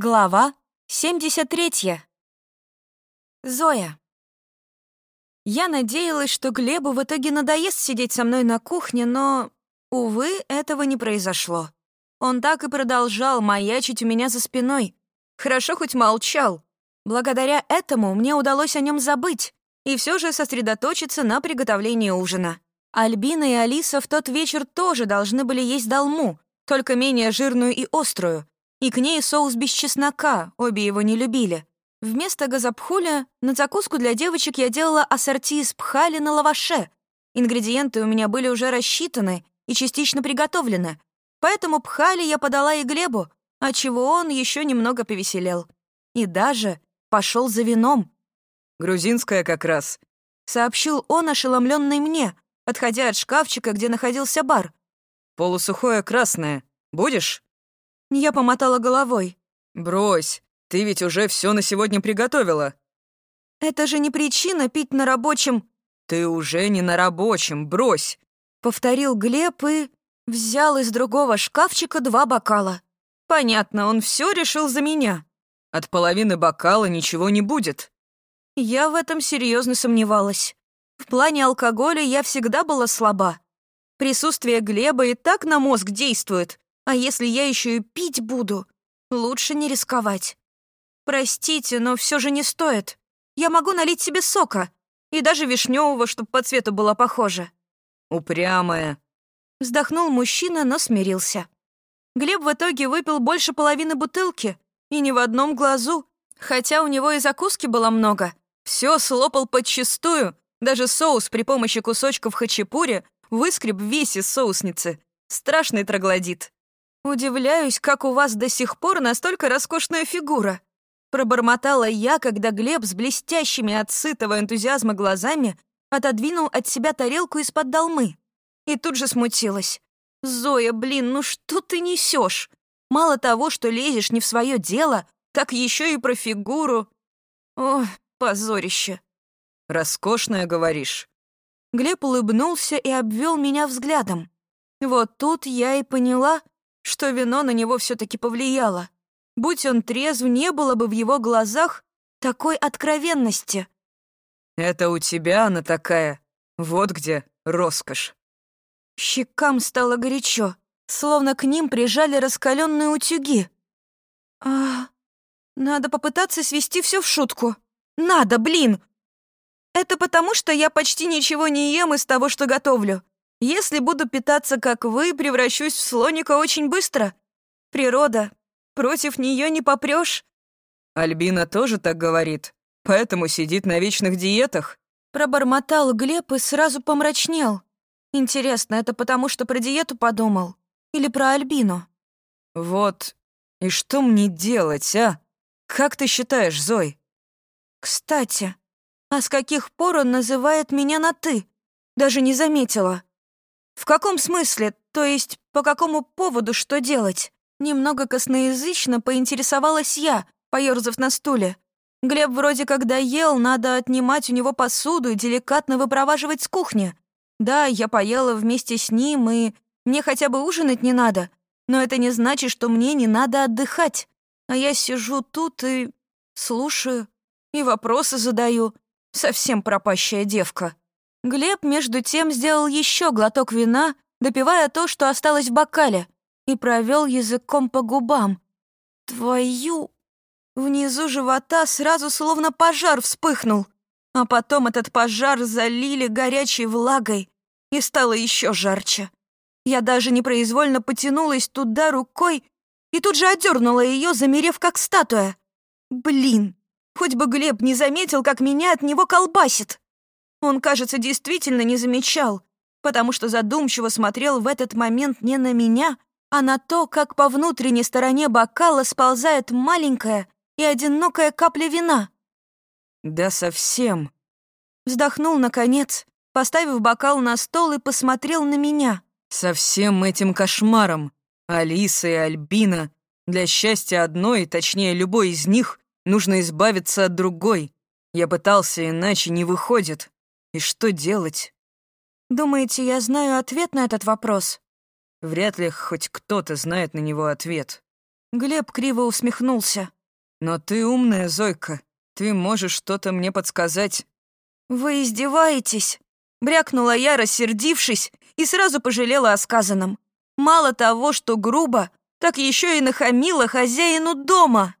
Глава 73. Зоя. Я надеялась, что Глебу в итоге надоест сидеть со мной на кухне, но, увы, этого не произошло. Он так и продолжал маячить у меня за спиной. Хорошо хоть молчал. Благодаря этому мне удалось о нем забыть и все же сосредоточиться на приготовлении ужина. Альбина и Алиса в тот вечер тоже должны были есть долму, только менее жирную и острую, и к ней соус без чеснока, обе его не любили. Вместо газопхуля на закуску для девочек я делала ассорти из пхали на лаваше. Ингредиенты у меня были уже рассчитаны и частично приготовлены, поэтому пхали я подала и Глебу, отчего он еще немного повеселел. И даже пошел за вином. «Грузинская как раз», — сообщил он, ошеломленный мне, отходя от шкафчика, где находился бар. «Полусухое красное. Будешь?» Я помотала головой. «Брось, ты ведь уже все на сегодня приготовила». «Это же не причина пить на рабочем...» «Ты уже не на рабочем, брось!» Повторил Глеб и взял из другого шкафчика два бокала. Понятно, он все решил за меня. От половины бокала ничего не будет. Я в этом серьезно сомневалась. В плане алкоголя я всегда была слаба. Присутствие Глеба и так на мозг действует, а если я еще и пить буду, лучше не рисковать. Простите, но все же не стоит. Я могу налить себе сока, и даже вишневого, чтобы по цвету было похоже. Упрямая. Вздохнул мужчина, но смирился. Глеб в итоге выпил больше половины бутылки, и ни в одном глазу, хотя у него и закуски было много. Все слопал подчистую, даже соус при помощи кусочков хачапури выскреб весь из соусницы. Страшный троглодит. «Удивляюсь, как у вас до сих пор настолько роскошная фигура», пробормотала я, когда Глеб с блестящими от сытого энтузиазма глазами отодвинул от себя тарелку из-под долмы. И тут же смутилась. «Зоя, блин, ну что ты несешь? Мало того, что лезешь не в свое дело, так еще и про фигуру. Ох, позорище». «Роскошная, говоришь?» Глеб улыбнулся и обвел меня взглядом. Вот тут я и поняла, что вино на него все таки повлияло. Будь он трезв, не было бы в его глазах такой откровенности. «Это у тебя она такая. Вот где роскошь». Щекам стало горячо, словно к ним прижали раскаленные утюги. «А, надо попытаться свести все в шутку. Надо, блин!» «Это потому, что я почти ничего не ем из того, что готовлю. Если буду питаться, как вы, превращусь в слоника очень быстро. Природа. Против нее не попрешь. Альбина тоже так говорит, поэтому сидит на вечных диетах. Пробормотал Глеб и сразу помрачнел. Интересно, это потому, что про диету подумал? Или про Альбину? Вот. И что мне делать, а? Как ты считаешь, Зой? Кстати, а с каких пор он называет меня на «ты»? Даже не заметила. «В каком смысле? То есть, по какому поводу что делать?» Немного косноязычно поинтересовалась я, поёрзав на стуле. Глеб вроде когда ел, надо отнимать у него посуду и деликатно выпроваживать с кухни. Да, я поела вместе с ним, и мне хотя бы ужинать не надо. Но это не значит, что мне не надо отдыхать. А я сижу тут и слушаю, и вопросы задаю. Совсем пропащая девка. Глеб, между тем, сделал еще глоток вина, допивая то, что осталось в бокале, и провел языком по губам. «Твою...» Внизу живота сразу словно пожар вспыхнул, а потом этот пожар залили горячей влагой, и стало еще жарче. Я даже непроизвольно потянулась туда рукой и тут же отдернула ее, замерев как статуя. Блин, хоть бы Глеб не заметил, как меня от него колбасит. Он, кажется, действительно не замечал, потому что задумчиво смотрел в этот момент не на меня, а на то, как по внутренней стороне бокала сползает маленькая и одинокая капля вина. «Да совсем!» Вздохнул, наконец, поставив бокал на стол и посмотрел на меня. «Со всем этим кошмаром, Алиса и Альбина, для счастья одной, точнее любой из них, нужно избавиться от другой. Я пытался, иначе не выходит. И что делать? Думаете, я знаю ответ на этот вопрос? Вряд ли хоть кто-то знает на него ответ. Глеб криво усмехнулся. «Но ты умная, Зойка. Ты можешь что-то мне подсказать». «Вы издеваетесь?» Брякнула я, рассердившись, и сразу пожалела о сказанном. Мало того, что грубо, так еще и нахамила хозяину дома.